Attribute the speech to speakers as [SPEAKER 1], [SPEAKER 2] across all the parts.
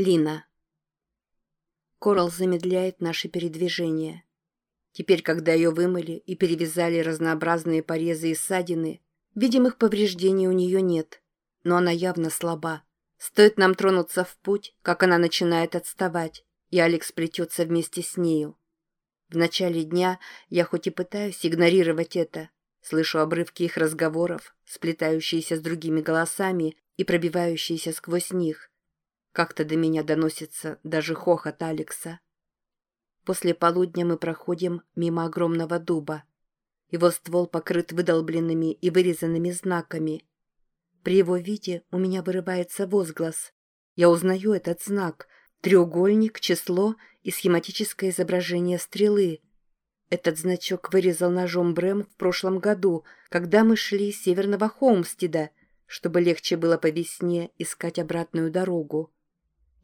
[SPEAKER 1] Лина. Коралл замедляет наши передвижения. Теперь, когда ее вымыли и перевязали разнообразные порезы и ссадины, видимых повреждений у нее нет, но она явно слаба. Стоит нам тронуться в путь, как она начинает отставать, и Алекс плетется вместе с нею. В начале дня я хоть и пытаюсь игнорировать это, слышу обрывки их разговоров, сплетающиеся с другими голосами и пробивающиеся сквозь них, как-то до меня доносится даже хохот Алекса. После полудня мы проходим мимо огромного дуба. Его ствол покрыт выдолбленными и вырезанными знаками. При его виде у меня вырывается возглас. Я узнаю этот знак — треугольник, число и схематическое изображение стрелы. Этот значок вырезал ножом Брэм в прошлом году, когда мы шли с северного Холмстеда, чтобы легче было по весне искать обратную дорогу.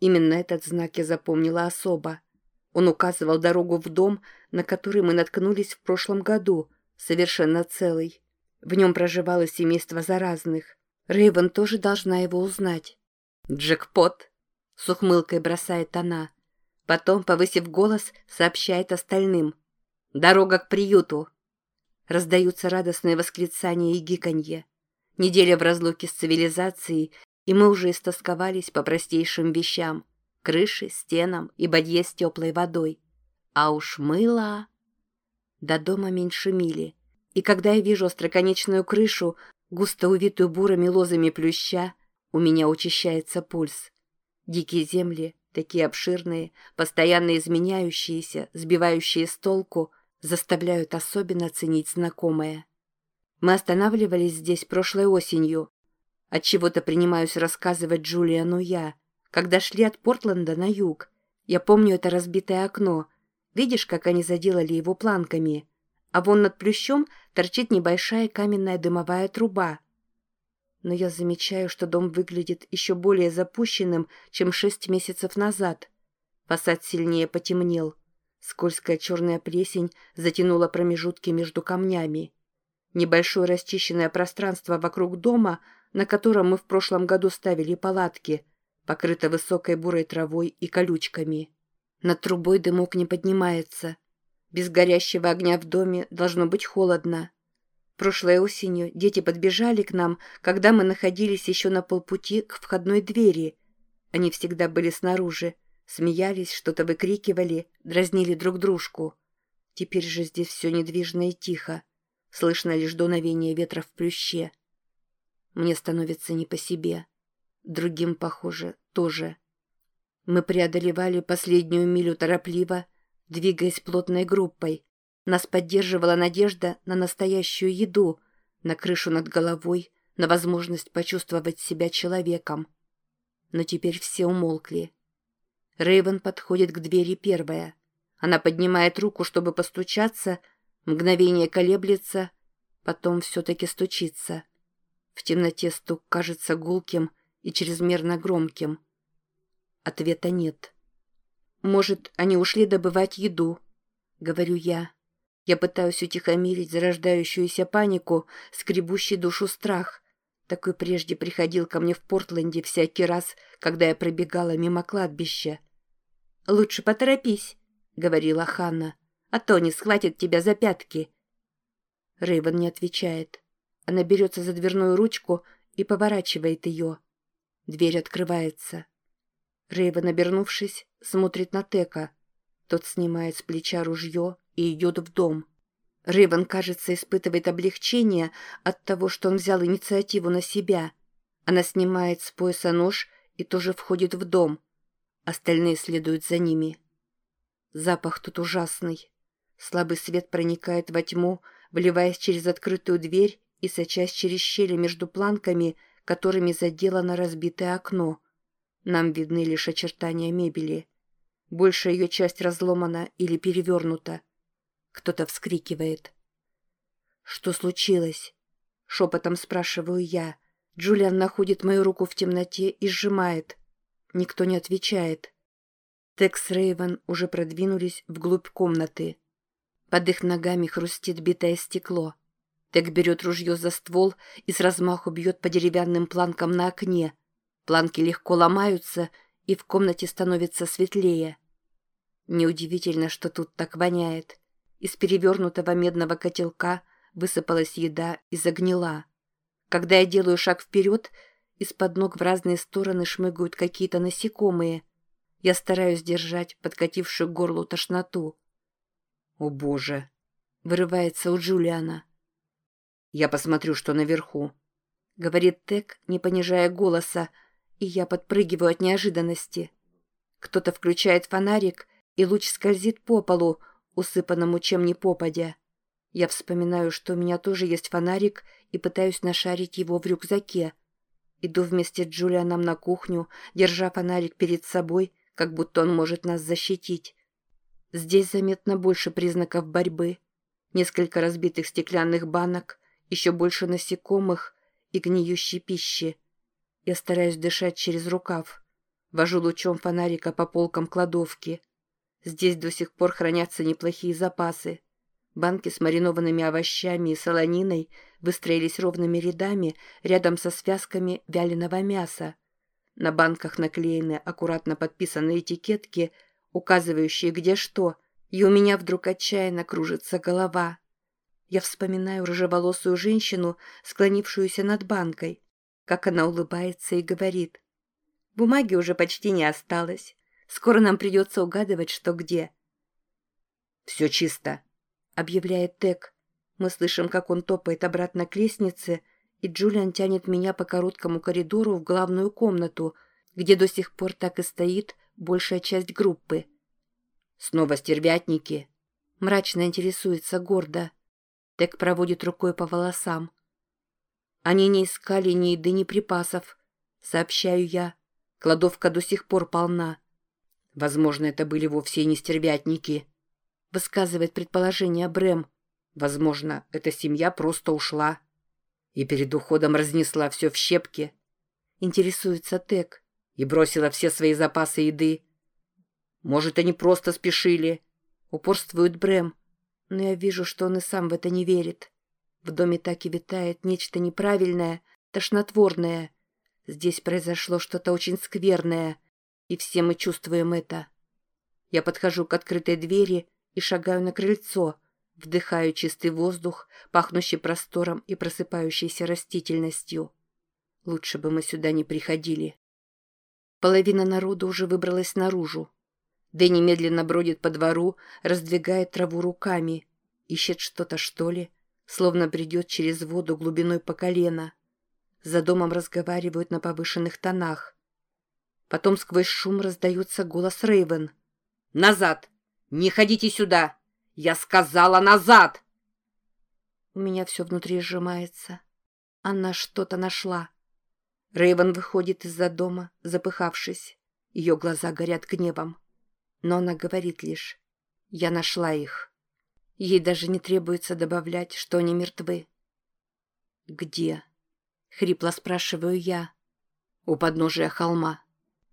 [SPEAKER 1] Именно этот знак я запомнила особо. Он указывал дорогу в дом, на который мы наткнулись в прошлом году, совершенно целый. В нем проживало семейство заразных. Рейвен тоже должна его узнать. «Джекпот!» — с ухмылкой бросает она. Потом, повысив голос, сообщает остальным. «Дорога к приюту!» Раздаются радостные восклицания и гиканье. Неделя в разлуке с цивилизацией и мы уже истосковались по простейшим вещам — крыше, стенам и бадье с теплой водой. А уж мыло... До дома меньше мили, и когда я вижу остроконечную крышу, густо увитую бурыми лозами плюща, у меня учащается пульс. Дикие земли, такие обширные, постоянно изменяющиеся, сбивающие с толку, заставляют особенно ценить знакомое. Мы останавливались здесь прошлой осенью, Отчего-то принимаюсь рассказывать Джулиану я. Когда шли от Портленда на юг. Я помню это разбитое окно. Видишь, как они заделали его планками? А вон над плющом торчит небольшая каменная дымовая труба. Но я замечаю, что дом выглядит еще более запущенным, чем шесть месяцев назад. Фасад сильнее потемнел. Скользкая черная плесень затянула промежутки между камнями. Небольшое расчищенное пространство вокруг дома — на котором мы в прошлом году ставили палатки, покрыто высокой бурой травой и колючками. Над трубой дымок не поднимается. Без горящего огня в доме должно быть холодно. Прошлой осенью дети подбежали к нам, когда мы находились еще на полпути к входной двери. Они всегда были снаружи, смеялись, что-то выкрикивали, дразнили друг дружку. Теперь же здесь все недвижно и тихо. Слышно лишь дуновение ветра в плюще. Мне становится не по себе. Другим, похоже, тоже. Мы преодолевали последнюю милю торопливо, двигаясь плотной группой. Нас поддерживала надежда на настоящую еду, на крышу над головой, на возможность почувствовать себя человеком. Но теперь все умолкли. Рейвен подходит к двери первая. Она поднимает руку, чтобы постучаться, мгновение колеблется, потом все-таки стучится. В темноте стук кажется гулким и чрезмерно громким. Ответа нет. «Может, они ушли добывать еду?» — говорю я. Я пытаюсь утихомирить зарождающуюся панику, скребущий душу страх. Такой прежде приходил ко мне в Портленде всякий раз, когда я пробегала мимо кладбища. «Лучше поторопись», — говорила Ханна, — «а то не схватит тебя за пятки». Рейвен не отвечает. Она берется за дверную ручку и поворачивает ее. Дверь открывается. Рейвен, обернувшись, смотрит на Тека. Тот снимает с плеча ружье и идет в дом. Рейвен, кажется, испытывает облегчение от того, что он взял инициативу на себя. Она снимает с пояса нож и тоже входит в дом. Остальные следуют за ними. Запах тут ужасный. Слабый свет проникает во тьму, вливаясь через открытую дверь и сочась через щели между планками, которыми заделано разбитое окно. Нам видны лишь очертания мебели. Большая ее часть разломана или перевернута. Кто-то вскрикивает. «Что случилось?» — шепотом спрашиваю я. Джулиан находит мою руку в темноте и сжимает. Никто не отвечает. Текс Рейвен уже продвинулись вглубь комнаты. Под их ногами хрустит битое стекло. Тек берет ружье за ствол и с размаху бьет по деревянным планкам на окне. Планки легко ломаются, и в комнате становится светлее. Неудивительно, что тут так воняет. Из перевернутого медного котелка высыпалась еда и загнила. Когда я делаю шаг вперед, из-под ног в разные стороны шмыгают какие-то насекомые. Я стараюсь держать подкатившую горлу тошноту. «О, Боже!» — вырывается у Джулиана. «Я посмотрю, что наверху», — говорит Тек, не понижая голоса, и я подпрыгиваю от неожиданности. Кто-то включает фонарик, и луч скользит по полу, усыпанному чем ни попадя. Я вспоминаю, что у меня тоже есть фонарик, и пытаюсь нашарить его в рюкзаке. Иду вместе с Джулианом на кухню, держа фонарик перед собой, как будто он может нас защитить. Здесь заметно больше признаков борьбы. Несколько разбитых стеклянных банок, еще больше насекомых и гниющей пищи. Я стараюсь дышать через рукав. Вожу лучом фонарика по полкам кладовки. Здесь до сих пор хранятся неплохие запасы. Банки с маринованными овощами и солониной выстроились ровными рядами рядом со связками вяленого мяса. На банках наклеены аккуратно подписанные этикетки, указывающие где что, и у меня вдруг отчаянно кружится голова. Я вспоминаю рыжеволосую женщину, склонившуюся над банкой, как она улыбается и говорит. «Бумаги уже почти не осталось. Скоро нам придется угадывать, что где». «Все чисто», — объявляет Тек. Мы слышим, как он топает обратно к лестнице, и Джулиан тянет меня по короткому коридору в главную комнату, где до сих пор так и стоит большая часть группы. «Снова стервятники?» Мрачно интересуется гордо. Тек проводит рукой по волосам. «Они не искали ни еды, ни припасов», — сообщаю я. Кладовка до сих пор полна. Возможно, это были вовсе не стервятники. Высказывает предположение Брэм. Возможно, эта семья просто ушла. И перед уходом разнесла все в щепки. Интересуется Тек. И бросила все свои запасы еды. Может, они просто спешили. Упорствует Брэм. Но я вижу, что он и сам в это не верит. В доме так и витает нечто неправильное, тошнотворное. Здесь произошло что-то очень скверное — и все мы чувствуем это. Я подхожу к открытой двери и шагаю на крыльцо, вдыхаю чистый воздух, пахнущий простором и просыпающейся растительностью. Лучше бы мы сюда не приходили. Половина народа уже выбралась наружу. Дэнни медленно бродит по двору, раздвигает траву руками. Ищет что-то, что ли, словно бредет через воду глубиной по колено. За домом разговаривают на повышенных тонах. Потом сквозь шум раздается голос Рейвен. «Назад! Не ходите сюда! Я сказала назад!» У меня все внутри сжимается. Она что-то нашла. Рейвен выходит из-за дома, запыхавшись. Ее глаза горят гневом. Но она говорит лишь «Я нашла их». Ей даже не требуется добавлять, что они мертвы. «Где?» — хрипло спрашиваю я. «У подножия холма».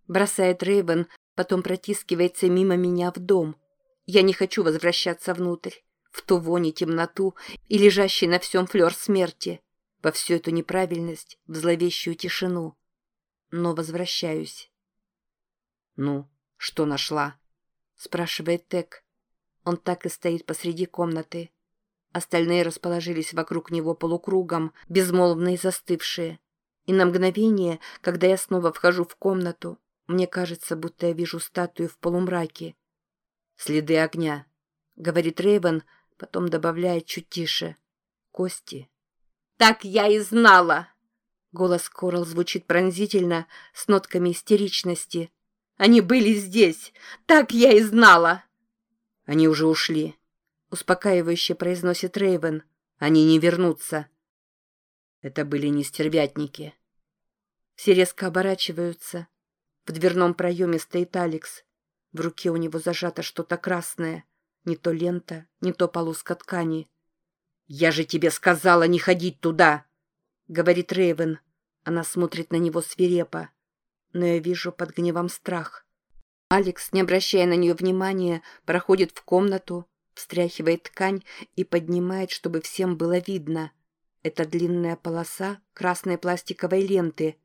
[SPEAKER 1] Бросает Рейвен, потом протискивается мимо меня в дом. Я не хочу возвращаться внутрь, в ту вонь и темноту и лежащий на всем флер смерти, во всю эту неправильность, в зловещую тишину. Но возвращаюсь. «Ну, что нашла?» — спрашивает Тек. Он так и стоит посреди комнаты. Остальные расположились вокруг него полукругом, безмолвные застывшие. И на мгновение, когда я снова вхожу в комнату, мне кажется, будто я вижу статую в полумраке. «Следы огня», — говорит Рейвен, потом добавляет чуть тише. «Кости». «Так я и знала!» Голос Корал звучит пронзительно, с нотками истеричности. «Они были здесь! Так я и знала!» «Они уже ушли», — успокаивающе произносит Рейвен. «Они не вернутся». Это были не стервятники. Все резко оборачиваются. В дверном проеме стоит Алекс. В руке у него зажато что-то красное. Не то лента, не то полоска ткани. «Я же тебе сказала не ходить туда!» — говорит Рейвен. Она смотрит на него свирепо. Но я вижу под гневом страх. Алекс, не обращая на нее внимания, проходит в комнату, встряхивает ткань и поднимает, чтобы всем было видно. Это длинная полоса красной пластиковой ленты —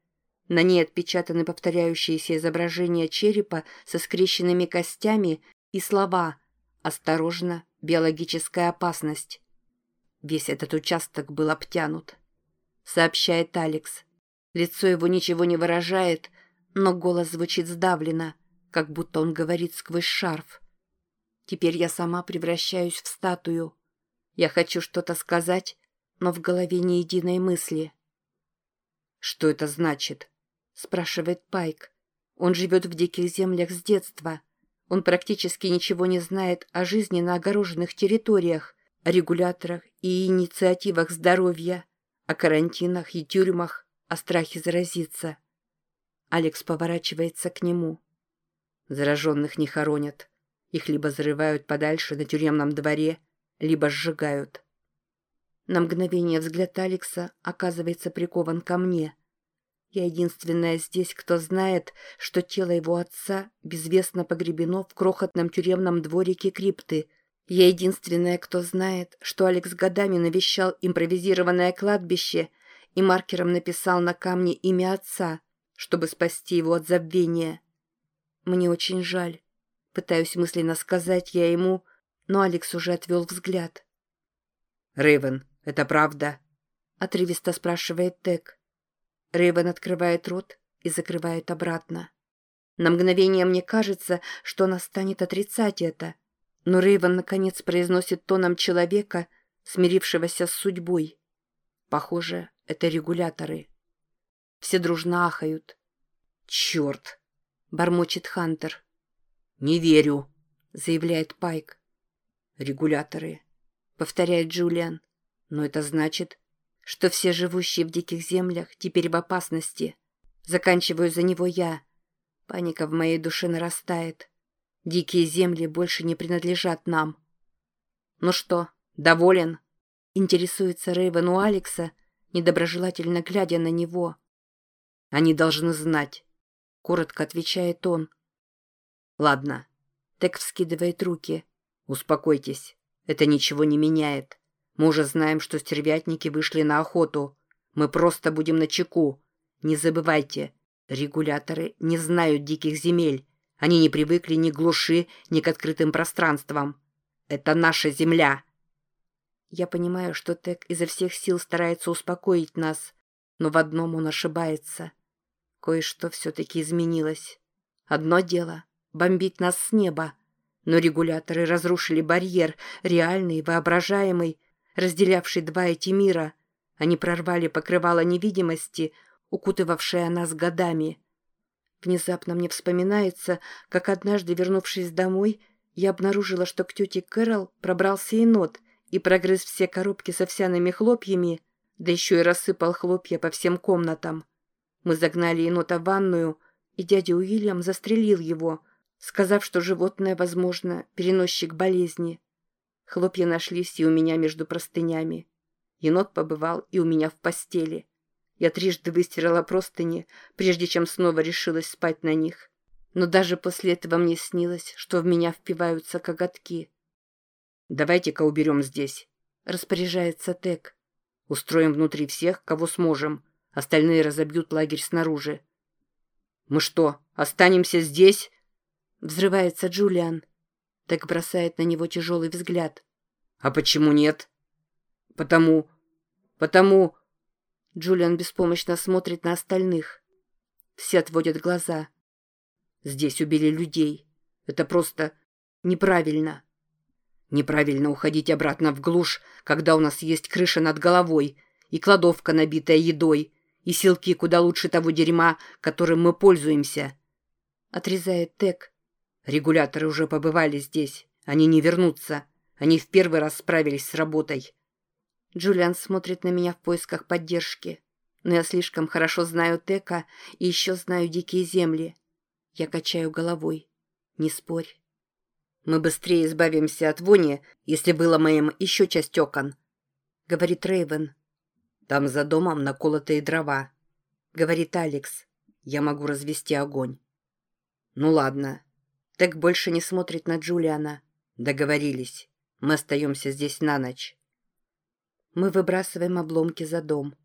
[SPEAKER 1] На ней отпечатаны повторяющиеся изображения черепа со скрещенными костями и слова «Осторожно, биологическая опасность». Весь этот участок был обтянут. Сообщает Алекс. Лицо его ничего не выражает, но голос звучит сдавленно, как будто он говорит сквозь шарф. Теперь я сама превращаюсь в статую. Я хочу что-то сказать, но в голове ни единой мысли.
[SPEAKER 2] «Что это значит?»
[SPEAKER 1] — спрашивает Пайк. Он живет в диких землях с детства. Он практически ничего не знает о жизни на огороженных территориях, о регуляторах и инициативах здоровья, о карантинах и тюрьмах, о страхе заразиться. Алекс поворачивается к нему.
[SPEAKER 2] Зараженных не хоронят. Их либо зарывают подальше на тюремном дворе, либо сжигают.
[SPEAKER 1] На мгновение взгляд Алекса оказывается прикован ко мне. Я единственная здесь, кто знает, что тело его отца безвестно погребено в крохотном тюремном дворике крипты. Я единственная, кто знает, что Алекс годами навещал импровизированное кладбище и маркером написал на камне имя отца, чтобы спасти его от забвения. Мне очень жаль. Пытаюсь мысленно сказать я ему, но Алекс уже отвел взгляд.
[SPEAKER 2] Рейвен, это правда?»
[SPEAKER 1] — отрывисто спрашивает Тек. Рейвен открывает рот и закрывает обратно. На мгновение мне кажется, что она станет отрицать это, но Рейвен наконец произносит тоном человека, смирившегося с судьбой. Похоже, это регуляторы. Все дружно ахают.
[SPEAKER 2] «Черт!»
[SPEAKER 1] — бормочет Хантер.
[SPEAKER 2] «Не верю», —
[SPEAKER 1] заявляет Пайк.
[SPEAKER 2] «Регуляторы», —
[SPEAKER 1] повторяет Джулиан. Но это значит, что все живущие в диких землях теперь в опасности. Заканчиваю за него я. Паника в моей душе нарастает. Дикие земли больше не принадлежат нам. «Ну что, доволен?» Интересуется Рейвен у Алекса, недоброжелательно глядя на него.
[SPEAKER 2] «Они должны знать», — коротко отвечает он. «Ладно».
[SPEAKER 1] Тек вскидывает руки.
[SPEAKER 2] «Успокойтесь. Это ничего не меняет. Мы уже знаем, что стервятники вышли на охоту. Мы просто будем на чеку. Не забывайте, регуляторы не знают диких земель. Они не привыкли ни к глуши, ни к открытым пространствам. Это наша земля.
[SPEAKER 1] Я понимаю, что Тек изо всех сил старается успокоить нас, но в одном он ошибается. Кое-что все-таки изменилось. Одно дело — бомбить нас с неба, но регуляторы разрушили барьер, реальный, воображаемый, разделявший два эти мира. Они прорвали покрывало невидимости, укутывавшее нас годами. Внезапно мне вспоминается, как однажды, вернувшись домой, я обнаружила, что к тете Кэрол пробрался енот и прогрыз все коробки с овсяными хлопьями, да еще и рассыпал хлопья по всем комнатам. Мы загнали енота в ванную, и дядя Уильям застрелил его, сказав, что животное, возможно, переносчик болезни. Хлопья нашлись и у меня между простынями. Енот побывал и у меня в постели. Я трижды выстирала простыни, прежде чем снова решилась спать на них. Но даже после этого мне снилось, что в меня впиваются коготки.
[SPEAKER 2] «Давайте-ка уберем здесь», —
[SPEAKER 1] распоряжается Тек.
[SPEAKER 2] «Устроим внутри всех, кого сможем. Остальные разобьют лагерь снаружи». «Мы что, останемся здесь?»
[SPEAKER 1] — взрывается Джулиан. Так бросает на него тяжелый взгляд.
[SPEAKER 2] «А почему нет?» «Потому... потому...»
[SPEAKER 1] Джулиан беспомощно смотрит на остальных. Все отводят глаза.
[SPEAKER 2] «Здесь убили людей. Это просто неправильно. Неправильно уходить обратно в глушь, когда у нас есть крыша над головой и кладовка, набитая едой, и силки куда лучше того дерьма, которым мы пользуемся».
[SPEAKER 1] Отрезает Тек.
[SPEAKER 2] Регуляторы уже побывали здесь. Они не вернутся. Они в первый раз справились с работой.
[SPEAKER 1] Джулиан смотрит на меня в поисках поддержки. Но я слишком хорошо знаю Тека и еще знаю дикие земли. Я качаю головой. Не спорь.
[SPEAKER 2] Мы быстрее избавимся от вони, если выломаем еще часть окон, — говорит Рейвен. Там за домом наколотые дрова, — говорит Алекс. Я могу развести огонь. Ну ладно, так больше не смотрит на Джулиана. Договорились. Мы остаемся здесь на ночь.
[SPEAKER 1] Мы выбрасываем обломки за дом.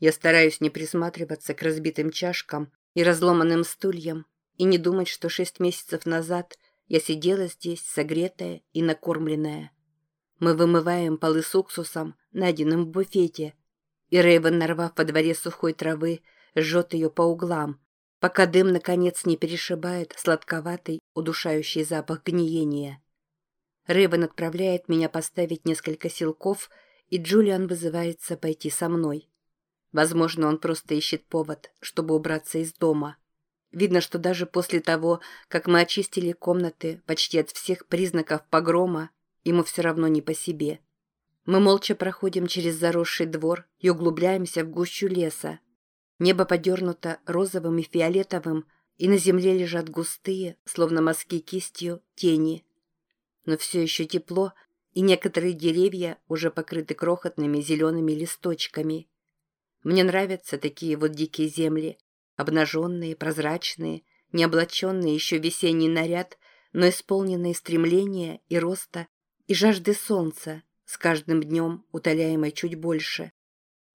[SPEAKER 1] Я стараюсь не присматриваться к разбитым чашкам и разломанным стульям и не думать, что шесть месяцев назад я сидела здесь, согретая и накормленная. Мы вымываем полы с уксусом, найденным в буфете, и Рейвен, нарвав во дворе сухой травы, жжет ее по углам, пока дым, наконец, не перешибает сладковатый, удушающий запах гниения. Рейвен отправляет меня поставить несколько силков, и Джулиан вызывается пойти со мной. Возможно, он просто ищет повод, чтобы убраться из дома. Видно, что даже после того, как мы очистили комнаты почти от всех признаков погрома, ему все равно не по себе. Мы молча проходим через заросший двор и углубляемся в гущу леса. Небо подернуто розовым и фиолетовым, и на земле лежат густые, словно мазки кистью, тени. Но все еще тепло, и некоторые деревья уже покрыты крохотными зелеными листочками. Мне нравятся такие вот дикие земли, обнаженные, прозрачные, не облаченные еще весенний наряд, но исполненные стремления и роста и жажды солнца, с каждым днем утоляемой чуть больше.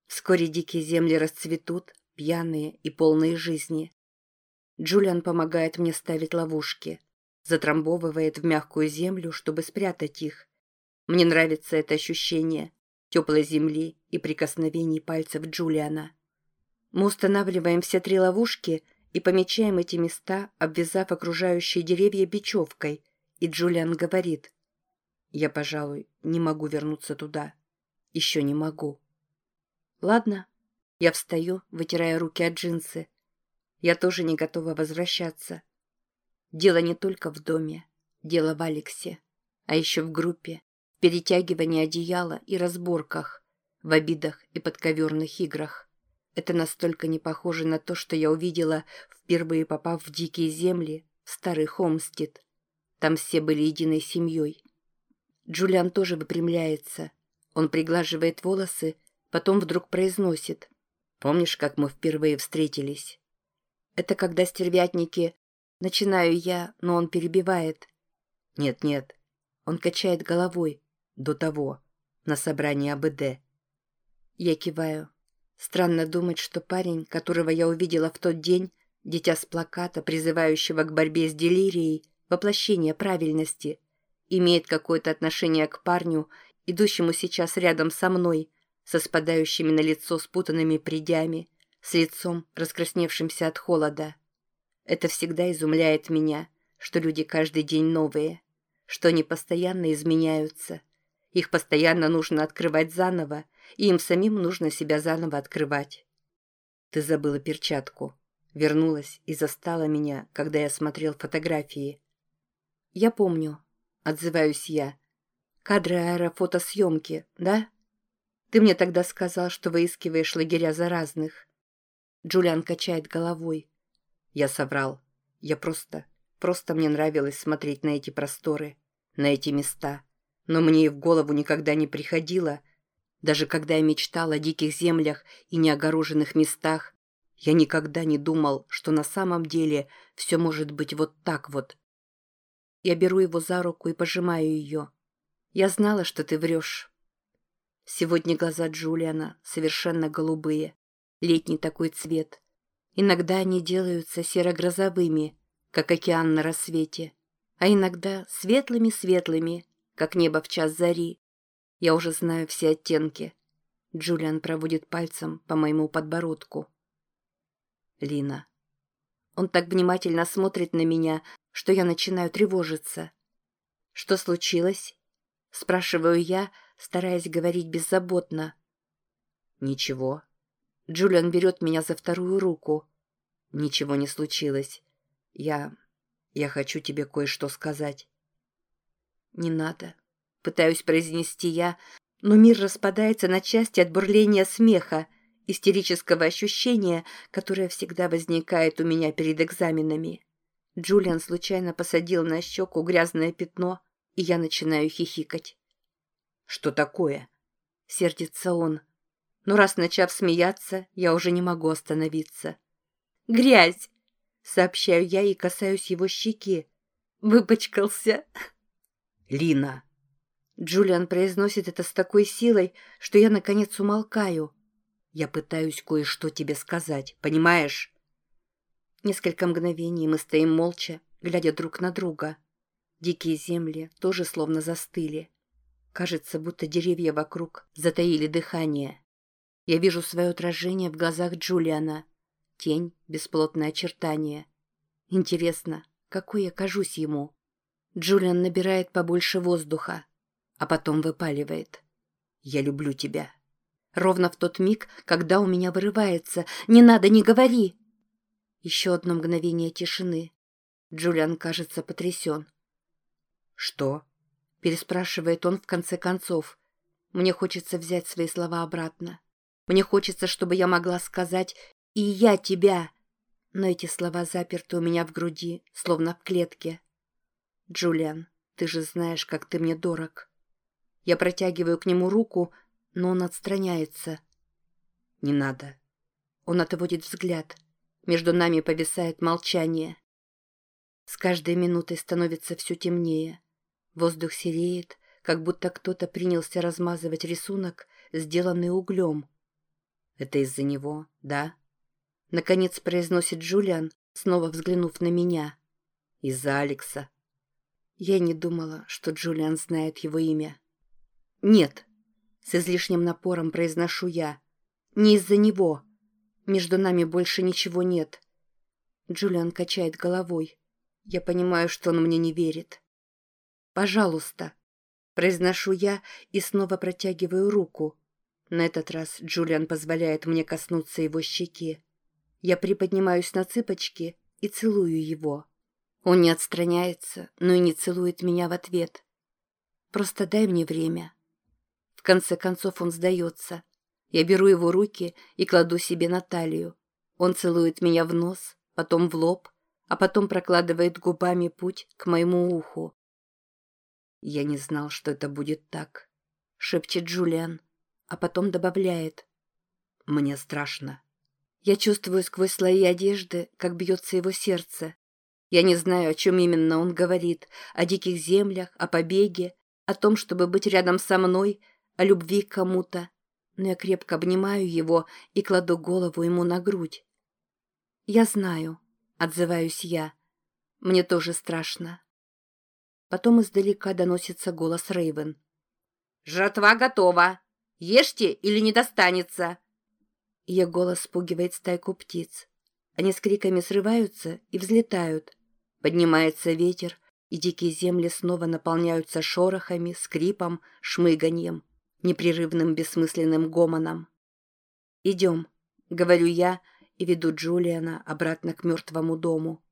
[SPEAKER 1] Вскоре дикие земли расцветут, пьяные и полные жизни. Джулиан помогает мне ставить ловушки, затрамбовывает в мягкую землю, чтобы спрятать их. Мне нравится это ощущение теплой земли и прикосновений пальцев Джулиана. Мы устанавливаем все три ловушки и помечаем эти места, обвязав окружающие деревья бечевкой, и Джулиан говорит – я, пожалуй, не могу вернуться туда. Еще не могу. Ладно. Я встаю, вытирая руки от джинсы. Я тоже не готова возвращаться. Дело не только в доме. Дело в Алексе. А еще в группе, в перетягивании одеяла и разборках, в обидах и подковерных играх. Это настолько не похоже на то, что я увидела, впервые попав в дикие земли, в старый Холмстед. Там все были единой семьей. Джулиан тоже выпрямляется. Он приглаживает волосы, потом вдруг произносит. «Помнишь, как мы впервые встретились?» «Это когда стервятники...» Начинаю я, но он перебивает. «Нет-нет». Он качает головой. До того. На собрании АБД. Я киваю. Странно думать, что парень, которого я увидела в тот день, дитя с плаката, призывающего к борьбе с делирией, воплощение правильности, имеет какое-то отношение к парню, идущему сейчас рядом со мной, со спадающими на лицо спутанными придями, с лицом, раскрасневшимся от холода. Это всегда изумляет меня, что люди каждый день новые, что они постоянно изменяются. Их постоянно нужно открывать заново, и им самим нужно себя заново открывать. Ты забыла перчатку. Вернулась и застала меня, когда я смотрел фотографии. Я помню, отзываюсь я. Кадры аэрофотосъемки, да? Ты мне тогда сказал, что выискиваешь лагеря заразных. Джулиан качает головой. Я соврал. Я просто, просто мне нравилось смотреть на эти просторы, на эти места. Но мне и в голову никогда не приходило, даже когда я мечтал о диких землях и неогороженных местах, я никогда не думал, что на самом деле все может быть вот так вот, я беру его за руку и пожимаю ее. Я знала, что ты врешь. Сегодня глаза Джулиана совершенно голубые. Летний такой цвет. Иногда они делаются серо-грозовыми, как океан на рассвете, а иногда светлыми-светлыми, как небо в час зари. Я уже знаю все оттенки. Джулиан проводит пальцем по моему подбородку. Лина. Он так внимательно смотрит на меня, что я начинаю тревожиться. «Что случилось?» — спрашиваю я, стараясь говорить беззаботно. «Ничего». Джулиан берет меня за вторую руку. «Ничего не случилось. Я... я хочу тебе кое-что сказать». «Не надо», — пытаюсь произнести я, но мир распадается на части от бурления смеха, истерического ощущения, которое всегда возникает у меня перед экзаменами. Джулиан случайно посадил на щеку грязное пятно, и я начинаю хихикать. «Что такое?» — сердится он. Но раз начав смеяться, я уже не могу остановиться. «Грязь!» — сообщаю я и касаюсь его щеки. «Выпачкался!»
[SPEAKER 2] «Лина!»
[SPEAKER 1] Джулиан произносит это с такой силой, что я, наконец, умолкаю.
[SPEAKER 2] Я пытаюсь кое-что тебе сказать, понимаешь?
[SPEAKER 1] Несколько мгновений мы стоим молча, глядя друг на друга. Дикие земли тоже словно застыли. Кажется, будто деревья вокруг затаили дыхание. Я вижу свое отражение в глазах Джулиана. Тень, бесплотное очертание. Интересно, какой я кажусь ему? Джулиан набирает побольше воздуха, а потом выпаливает. «Я люблю тебя». Ровно в тот миг, когда у меня вырывается «Не надо, не говори!» Еще одно мгновение тишины. Джулиан кажется потрясен.
[SPEAKER 2] «Что?»
[SPEAKER 1] – переспрашивает он в конце концов. Мне хочется взять свои слова обратно. Мне хочется, чтобы я могла сказать «И я тебя!» Но эти слова заперты у меня в груди, словно в клетке. «Джулиан, ты же знаешь, как ты мне дорог». Я протягиваю к нему руку, но он отстраняется.
[SPEAKER 2] «Не надо».
[SPEAKER 1] Он отводит взгляд. Между нами повисает молчание. С каждой минутой становится все темнее. Воздух сереет, как будто кто-то принялся размазывать рисунок, сделанный углем.
[SPEAKER 2] «Это из-за него, да?»
[SPEAKER 1] Наконец произносит Джулиан, снова взглянув на меня.
[SPEAKER 2] «Из-за Алекса».
[SPEAKER 1] Я не думала, что Джулиан знает его имя. «Нет», — с излишним напором произношу я. «Не из-за него. Между нами больше ничего нет. Джулиан качает головой. Я понимаю, что он мне не верит. «Пожалуйста», — произношу я и снова протягиваю руку. На этот раз Джулиан позволяет мне коснуться его щеки. Я приподнимаюсь на цыпочки и целую его. Он не отстраняется, но и не целует меня в ответ. «Просто дай мне время». В конце концов он сдается. Я беру его руки и кладу себе на талию. Он целует меня в нос, потом в лоб, а потом прокладывает губами путь к моему уху.
[SPEAKER 2] «Я не знал, что это будет так», — шепчет Джулиан, а потом добавляет. «Мне страшно».
[SPEAKER 1] Я чувствую сквозь слои одежды, как бьется его сердце. Я не знаю, о чем именно он говорит, о диких землях, о побеге, о том, чтобы быть рядом со мной, о любви к кому-то но я крепко обнимаю его и кладу голову ему на грудь. «Я знаю», — отзываюсь я. «Мне тоже страшно». Потом издалека доносится голос Рейвен.
[SPEAKER 3] «Жратва готова! Ешьте или не достанется!»
[SPEAKER 1] Ее голос спугивает стайку птиц. Они с криками срываются и взлетают. Поднимается ветер, и дикие земли снова наполняются шорохами, скрипом, шмыганьем непрерывным бессмысленным гомоном. «Идем», — говорю я и веду Джулиана обратно к мертвому дому.